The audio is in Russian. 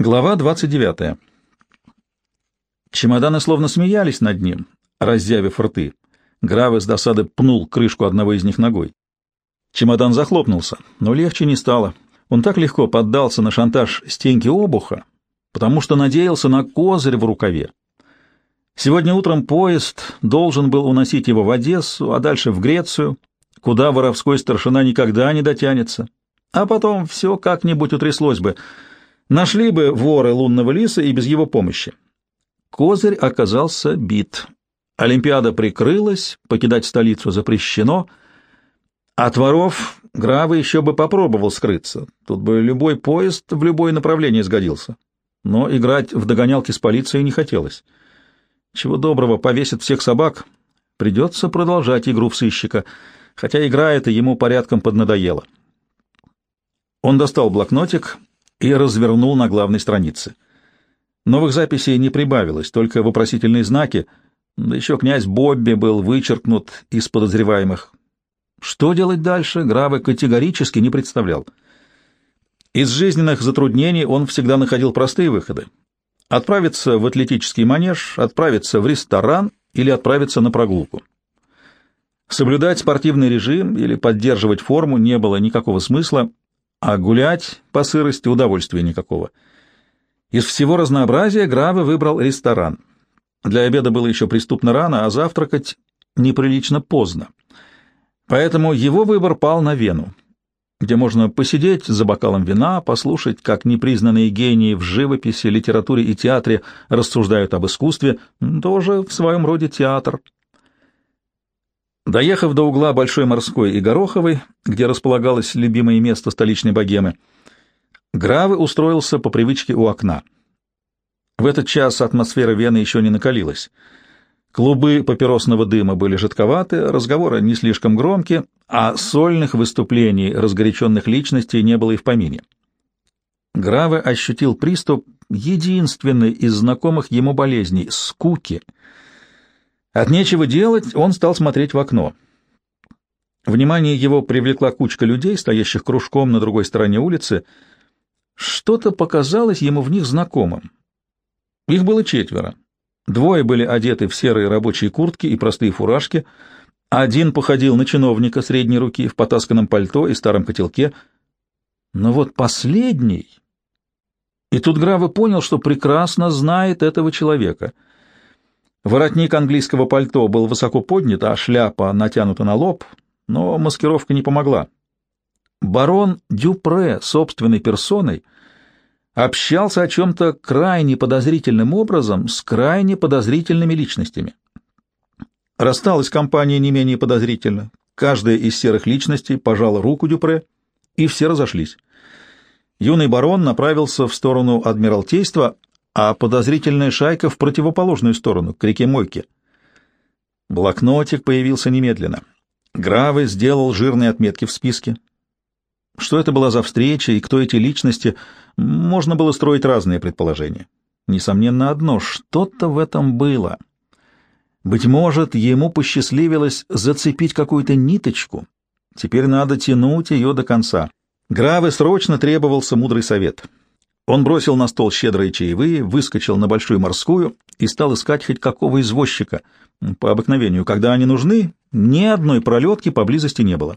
Глава 29. Чемоданы словно смеялись над ним, разъявив рты. Гравы с досады пнул крышку одного из них ногой. Чемодан захлопнулся, но легче не стало. Он так легко поддался на шантаж Стеньки Обуха, потому что надеялся на козырь в рукаве. Сегодня утром поезд должен был уносить его в Одессу, а дальше в Грецию, куда воровской старшина никогда не дотянется. А потом все как-нибудь утряслось бы — Нашли бы воры лунного лиса и без его помощи. Козырь оказался бит. Олимпиада прикрылась, покидать столицу запрещено. От воров Гравы еще бы попробовал скрыться. Тут бы любой поезд в любое направление сгодился. Но играть в догонялки с полицией не хотелось. Чего доброго, повесит всех собак. Придется продолжать игру в сыщика, хотя игра эта ему порядком поднадоела. Он достал блокнотик и развернул на главной странице. Новых записей не прибавилось, только вопросительные знаки, да еще князь Бобби был вычеркнут из подозреваемых. Что делать дальше, Граве категорически не представлял. Из жизненных затруднений он всегда находил простые выходы. Отправиться в атлетический манеж, отправиться в ресторан или отправиться на прогулку. Соблюдать спортивный режим или поддерживать форму не было никакого смысла, а гулять по сырости удовольствия никакого. Из всего разнообразия Граве выбрал ресторан. Для обеда было еще преступно рано, а завтракать неприлично поздно. Поэтому его выбор пал на Вену, где можно посидеть за бокалом вина, послушать, как непризнанные гении в живописи, литературе и театре рассуждают об искусстве, тоже в своем роде театр — Доехав до угла Большой морской и Гороховой, где располагалось любимое место столичной богемы, Гравы устроился по привычке у окна. В этот час атмосфера Вены еще не накалилась. Клубы папиросного дыма были жидковаты, разговоры не слишком громкие, а сольных выступлений разгоряченных личностей не было и в помине. Гравы ощутил приступ единственной из знакомых ему болезней — скуки — от нечего делать он стал смотреть в окно. Внимание его привлекла кучка людей, стоящих кружком на другой стороне улицы. Что-то показалось ему в них знакомым. Их было четверо. Двое были одеты в серые рабочие куртки и простые фуражки. Один походил на чиновника средней руки в потасканном пальто и старом котелке. Но вот последний... И тут Гравы понял, что прекрасно знает этого человека — Воротник английского пальто был высоко поднят, а шляпа натянута на лоб, но маскировка не помогла. Барон Дюпре собственной персоной общался о чем-то крайне подозрительным образом с крайне подозрительными личностями. Рассталась компания не менее подозрительно. Каждая из серых личностей пожала руку Дюпре, и все разошлись. Юный барон направился в сторону Адмиралтейства, а подозрительная шайка в противоположную сторону, к реке Мойке. Блокнотик появился немедленно. Гравы сделал жирные отметки в списке. Что это была за встреча и кто эти личности, можно было строить разные предположения. Несомненно одно, что-то в этом было. Быть может, ему посчастливилось зацепить какую-то ниточку. Теперь надо тянуть ее до конца. Гравы срочно требовался мудрый совет — он бросил на стол щедрые чаевые, выскочил на Большую морскую и стал искать хоть какого извозчика. По обыкновению, когда они нужны, ни одной пролетки поблизости не было.